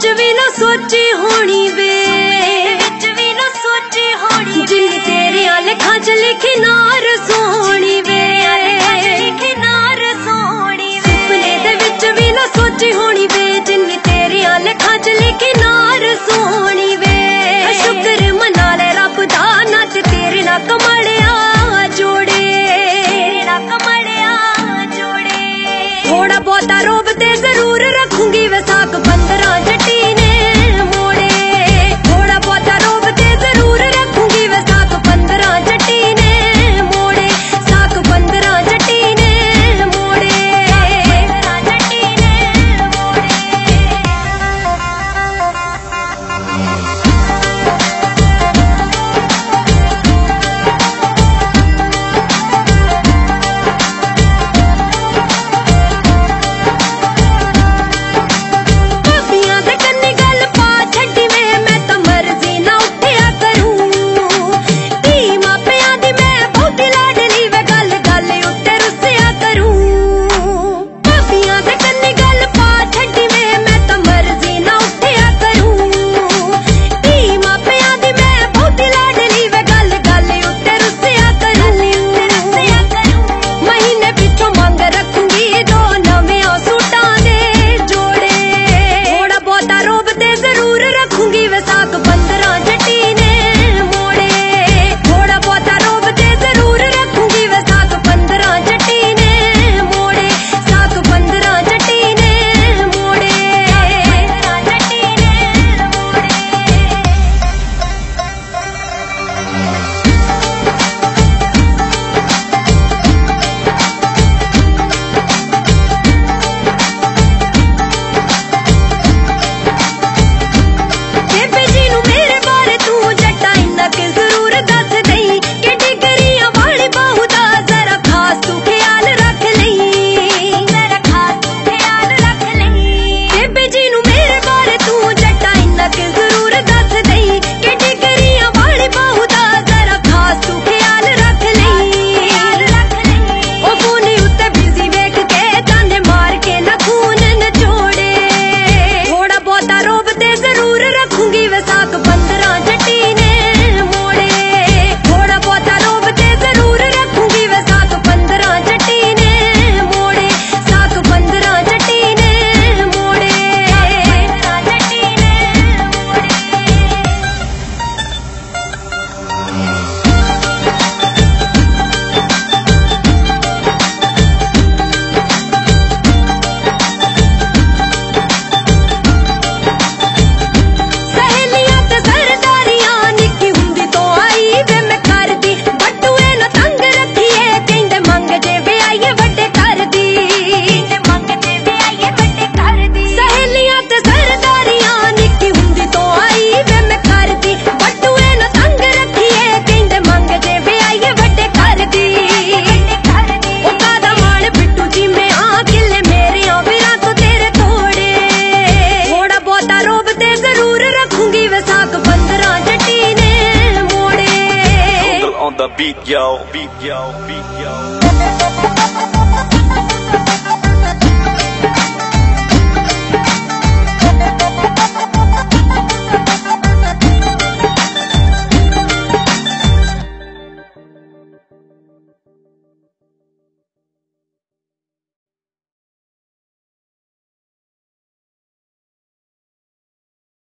ਵਿੱਚ ਵੀ ਨਾ ਸੋਚੀ ਹੋਣੀ ਵੇ। ਵਿੱਚ ਵੀ ਨਾ ਸੋਚੀ ਹੋਣੀ ਜਿੰਨੇ ਤੇਰੇ ਅੱਖਾਂ 'ਚ ਲਿਖੇ ਨਾ ਰਸੋਣੀ beat yo, beat yo, beat yo.